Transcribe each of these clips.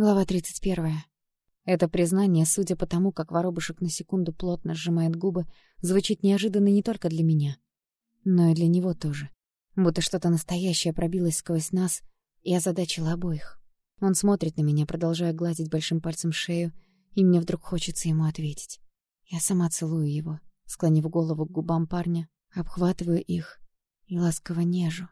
Глава 31. Это признание, судя по тому, как воробушек на секунду плотно сжимает губы, звучит неожиданно не только для меня, но и для него тоже. Будто что-то настоящее пробилось сквозь нас и озадачило обоих. Он смотрит на меня, продолжая гладить большим пальцем шею, и мне вдруг хочется ему ответить. Я сама целую его, склонив голову к губам парня, обхватываю их и ласково нежу,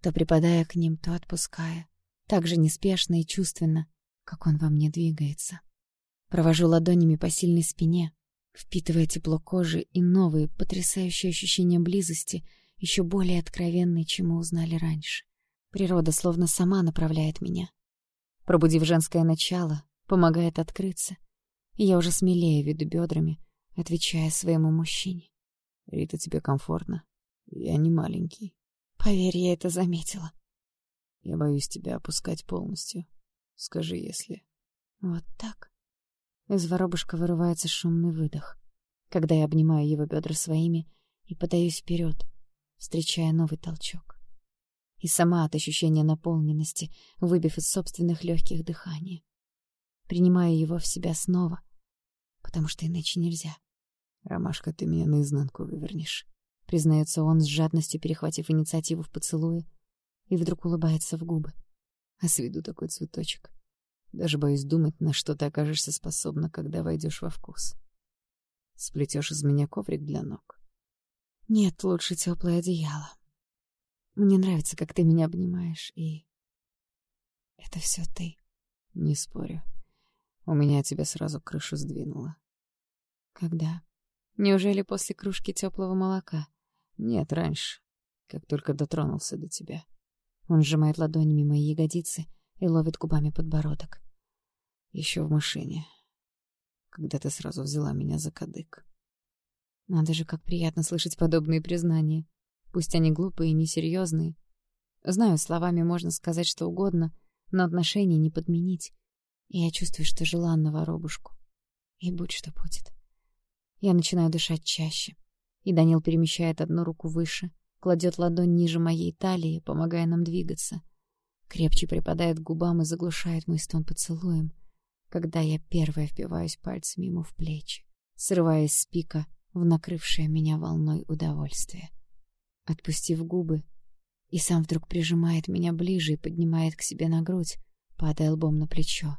то припадая к ним, то отпуская, так же неспешно и чувственно, как он во мне двигается. Провожу ладонями по сильной спине, впитывая тепло кожи и новые, потрясающие ощущения близости, еще более откровенные, чем мы узнали раньше. Природа словно сама направляет меня. Пробудив женское начало, помогает открыться, и я уже смелее веду бедрами, отвечая своему мужчине. «Рита, тебе комфортно? Я не маленький». Поверь, я это заметила. Я боюсь тебя опускать полностью. Скажи, если... Вот так. Из воробушка вырывается шумный выдох, когда я обнимаю его бедра своими и подаюсь вперед, встречая новый толчок. И сама от ощущения наполненности, выбив из собственных легких дыхания. Принимаю его в себя снова, потому что иначе нельзя. «Ромашка, ты меня наизнанку вывернешь», — признается он с жадностью, перехватив инициативу в поцелуе, и вдруг улыбается в губы а с виду такой цветочек. Даже боюсь думать, на что ты окажешься способна, когда войдешь во вкус. Сплетешь из меня коврик для ног. Нет, лучше теплое одеяло. Мне нравится, как ты меня обнимаешь, и... Это все ты. Не спорю. У меня тебя сразу крышу сдвинуло. Когда? Неужели после кружки теплого молока? Нет, раньше, как только дотронулся до тебя. Он сжимает ладонями мои ягодицы и ловит губами подбородок. Еще в машине, когда ты сразу взяла меня за кадык. Надо же, как приятно слышать подобные признания. Пусть они глупые и несерьезные. Знаю, словами можно сказать что угодно, но отношения не подменить. И я чувствую, что желанна воробушку. И будь что будет. Я начинаю дышать чаще. И Данил перемещает одну руку выше, кладет ладонь ниже моей талии, помогая нам двигаться. Крепче припадает к губам и заглушает мой стон поцелуем, когда я первая впиваюсь пальцами ему в плечи, срываясь с пика в накрывшее меня волной удовольствие. Отпустив губы, и сам вдруг прижимает меня ближе и поднимает к себе на грудь, падая лбом на плечо.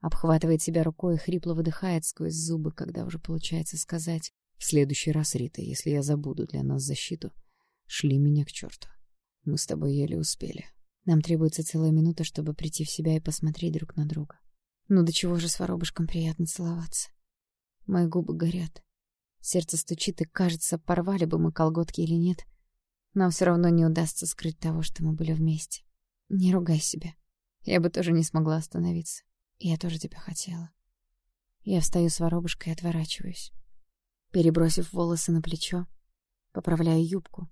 Обхватывает себя рукой и хрипло выдыхает сквозь зубы, когда уже получается сказать «В следующий раз, Рита, если я забуду для нас защиту, шли меня к черту. Мы с тобой еле успели. Нам требуется целая минута, чтобы прийти в себя и посмотреть друг на друга. Ну до чего же с воробушком приятно целоваться. Мои губы горят. Сердце стучит, и, кажется, порвали бы мы колготки или нет. Но все равно не удастся скрыть того, что мы были вместе. Не ругай себя. Я бы тоже не смогла остановиться. Я тоже тебя хотела. Я встаю с воробушкой и отворачиваюсь. Перебросив волосы на плечо, поправляю юбку,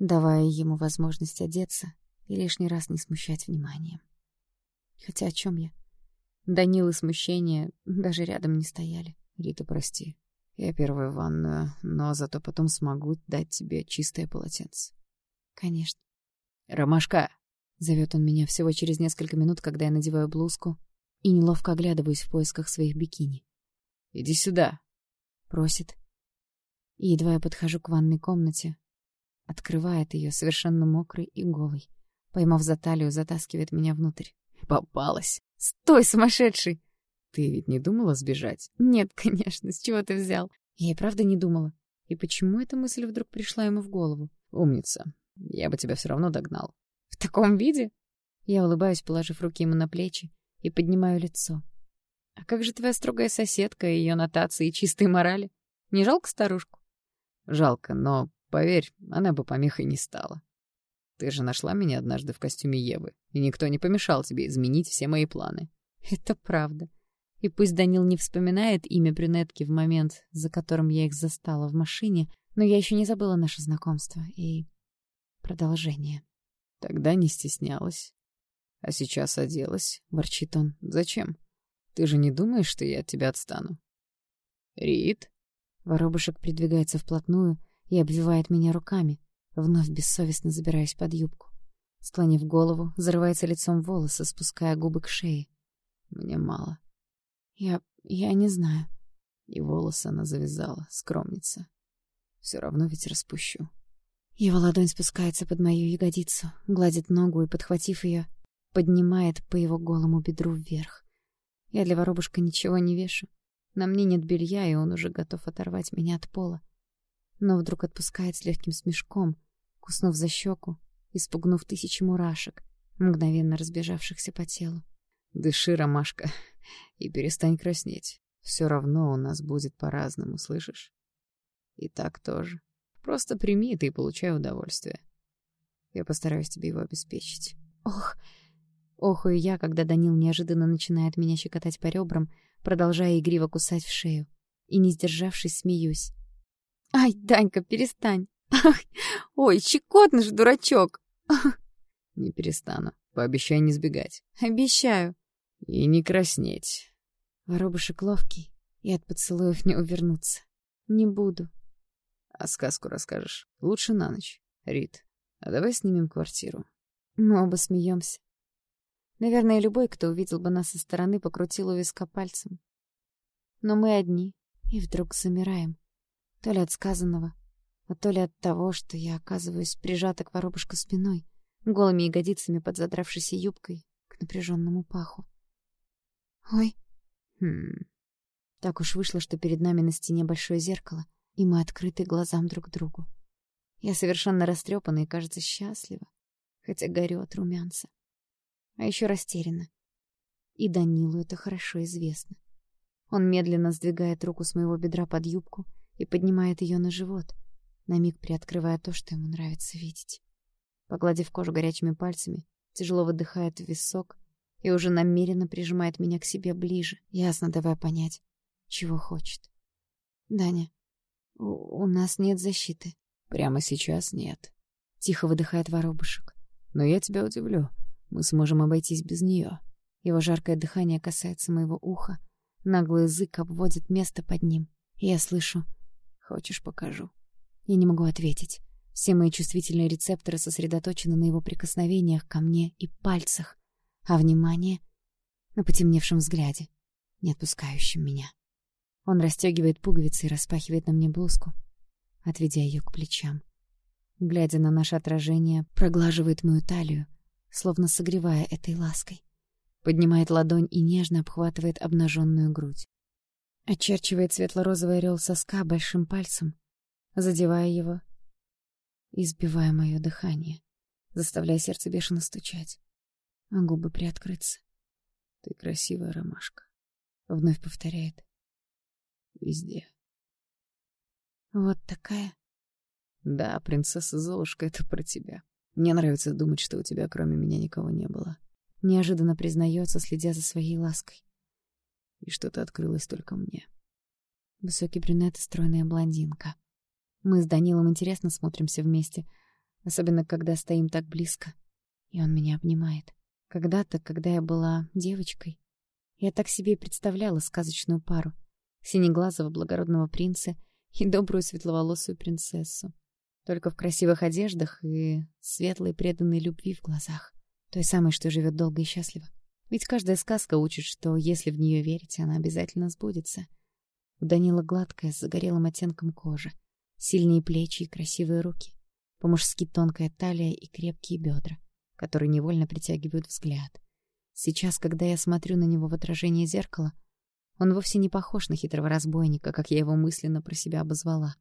давая ему возможность одеться и лишний раз не смущать вниманием. Хотя о чем я? Данил и смущение даже рядом не стояли. Рита, прости. Я первая в ванную, но зато потом смогу дать тебе чистое полотенце. Конечно. Ромашка! Зовет он меня всего через несколько минут, когда я надеваю блузку и неловко оглядываюсь в поисках своих бикини. «Иди сюда!» — просит. И едва я подхожу к ванной комнате, Открывает ее, совершенно мокрый и голый. Поймав за талию, затаскивает меня внутрь. Попалась. Стой, сумасшедший! Ты ведь не думала сбежать? Нет, конечно, с чего ты взял? Я и правда не думала. И почему эта мысль вдруг пришла ему в голову? Умница. Я бы тебя все равно догнал. В таком виде? Я улыбаюсь, положив руки ему на плечи, и поднимаю лицо. А как же твоя строгая соседка и ее нотации и чистой морали? Не жалко старушку? Жалко, но Поверь, она бы помехой не стала. Ты же нашла меня однажды в костюме Евы, и никто не помешал тебе изменить все мои планы. Это правда. И пусть Данил не вспоминает имя брюнетки в момент, за которым я их застала в машине, но я еще не забыла наше знакомство и продолжение. Тогда не стеснялась. А сейчас оделась, — ворчит он. Зачем? Ты же не думаешь, что я от тебя отстану? Рид? Воробушек придвигается вплотную, и обвивает меня руками, вновь бессовестно забираясь под юбку. Склонив голову, зарывается лицом в волосы, спуская губы к шее. Мне мало. Я... я не знаю. И волосы она завязала, скромница. Все равно ведь распущу. Его ладонь спускается под мою ягодицу, гладит ногу и, подхватив ее, поднимает по его голому бедру вверх. Я для воробушка ничего не вешу. На мне нет белья, и он уже готов оторвать меня от пола. Но вдруг отпускает с легким смешком, куснув за щеку и спугнув тысячи мурашек, мгновенно разбежавшихся по телу. «Дыши, ромашка, и перестань краснеть. Все равно у нас будет по-разному, слышишь? И так тоже. Просто прими это и получай удовольствие. Я постараюсь тебе его обеспечить». «Ох!» Охую я, когда Данил неожиданно начинает меня щекотать по ребрам, продолжая игриво кусать в шею. И, не сдержавшись, смеюсь. «Ай, Данька, перестань! Ах, ой, щекотно же, дурачок!» «Не перестану. Пообещай не сбегать». «Обещаю». «И не краснеть». Воробушек ловкий, и от поцелуев не увернуться. Не буду. «А сказку расскажешь? Лучше на ночь, Рит. А давай снимем квартиру». Мы оба смеемся. Наверное, любой, кто увидел бы нас со стороны, покрутил у виска пальцем. Но мы одни, и вдруг замираем. То ли от сказанного, а то ли от того, что я оказываюсь прижата к воробушку спиной, голыми ягодицами под задравшейся юбкой к напряженному паху. Ой. Хм. Так уж вышло, что перед нами на стене большое зеркало, и мы открыты глазам друг другу. Я совершенно растрепана и, кажется, счастлива, хотя горю от румянца а еще растеряна. И Данилу это хорошо известно. Он медленно сдвигает руку с моего бедра под юбку и поднимает ее на живот, на миг приоткрывая то, что ему нравится видеть. Погладив кожу горячими пальцами, тяжело выдыхает в висок и уже намеренно прижимает меня к себе ближе, ясно давая понять, чего хочет. «Даня, у, у нас нет защиты». «Прямо сейчас нет», — тихо выдыхает воробушек. «Но я тебя удивлю. Мы сможем обойтись без нее. Его жаркое дыхание касается моего уха. Наглый язык обводит место под ним. И я слышу «Хочешь, покажу». Я не могу ответить. Все мои чувствительные рецепторы сосредоточены на его прикосновениях ко мне и пальцах, а внимание — на потемневшем взгляде, не отпускающем меня. Он расстегивает пуговицы и распахивает на мне блузку, отведя ее к плечам. Глядя на наше отражение, проглаживает мою талию, словно согревая этой лаской. Поднимает ладонь и нежно обхватывает обнаженную грудь. Очерчивает светло-розовый орел соска большим пальцем, задевая его и сбивая мое дыхание, заставляя сердце бешено стучать, а губы приоткрыться. «Ты красивая ромашка», — вновь повторяет. «Везде». «Вот такая?» «Да, принцесса Золушка — это про тебя». Мне нравится думать, что у тебя кроме меня никого не было. Неожиданно признается, следя за своей лаской. И что-то открылось только мне. Высокий брюнет и стройная блондинка. Мы с Данилом интересно смотримся вместе, особенно когда стоим так близко, и он меня обнимает. Когда-то, когда я была девочкой, я так себе и представляла сказочную пару — синеглазого благородного принца и добрую светловолосую принцессу только в красивых одеждах и светлой преданной любви в глазах. Той самой, что живет долго и счастливо. Ведь каждая сказка учит, что если в нее верить, она обязательно сбудется. У Данила гладкая, с загорелым оттенком кожи, сильные плечи и красивые руки, по-мужски тонкая талия и крепкие бедра, которые невольно притягивают взгляд. Сейчас, когда я смотрю на него в отражении зеркала, он вовсе не похож на хитрого разбойника, как я его мысленно про себя обозвала.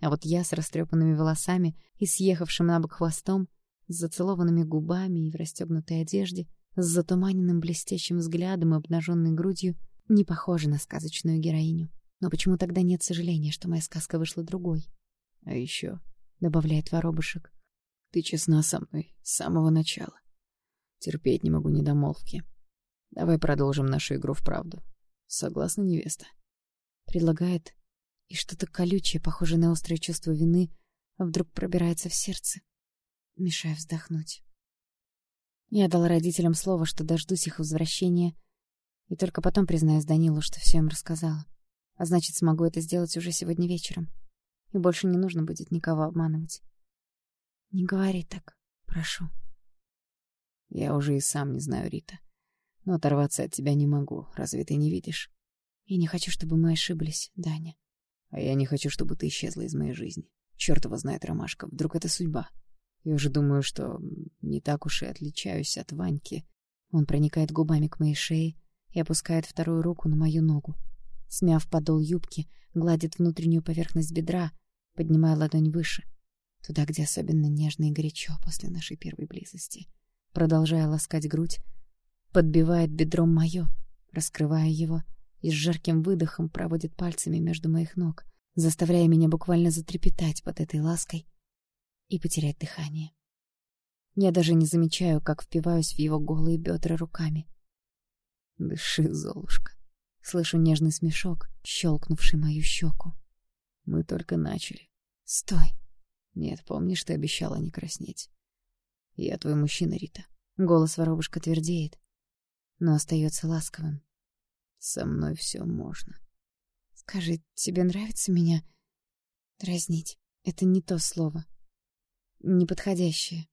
А вот я с растрепанными волосами и съехавшим на бок хвостом, с зацелованными губами и в расстегнутой одежде, с затуманенным блестящим взглядом и обнаженной грудью, не похожа на сказочную героиню. Но почему тогда нет сожаления, что моя сказка вышла другой? А еще, — добавляет воробушек, — ты честна со мной с самого начала. Терпеть не могу недомолвки. Давай продолжим нашу игру в правду. Согласна, невеста? Предлагает и что-то колючее, похожее на острое чувство вины, вдруг пробирается в сердце, мешая вздохнуть. Я дала родителям слово, что дождусь их возвращения, и только потом признаюсь Данилу, что все им рассказала. А значит, смогу это сделать уже сегодня вечером. И больше не нужно будет никого обманывать. Не говори так, прошу. Я уже и сам не знаю, Рита. Но оторваться от тебя не могу, разве ты не видишь? Я не хочу, чтобы мы ошиблись, Даня. А я не хочу, чтобы ты исчезла из моей жизни. Черт его знает, Ромашка, вдруг это судьба. Я уже думаю, что не так уж и отличаюсь от Ваньки. Он проникает губами к моей шее и опускает вторую руку на мою ногу. Смяв подол юбки, гладит внутреннюю поверхность бедра, поднимая ладонь выше, туда, где особенно нежно и горячо после нашей первой близости. Продолжая ласкать грудь, подбивает бедром мое, раскрывая его, и с жарким выдохом проводит пальцами между моих ног, заставляя меня буквально затрепетать под этой лаской и потерять дыхание. Я даже не замечаю, как впиваюсь в его голые бедра руками. «Дыши, Золушка!» Слышу нежный смешок, щелкнувший мою щеку. «Мы только начали». «Стой!» «Нет, помнишь, ты обещала не краснеть?» «Я твой мужчина, Рита». Голос воробушка твердеет, но остается ласковым. «Со мной все можно». «Скажи, тебе нравится меня дразнить?» Это не то слово. Неподходящее.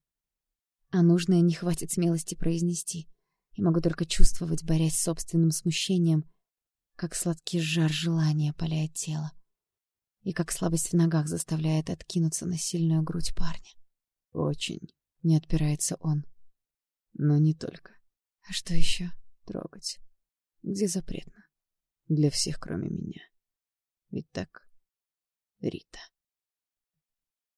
А нужное не хватит смелости произнести. И могу только чувствовать, борясь с собственным смущением, как сладкий жар желания опаляет тело. И как слабость в ногах заставляет откинуться на сильную грудь парня. Очень. Не отпирается он. Но не только. А что еще? Трогать. Где запретно? Для всех, кроме меня. Ведь так, Рита.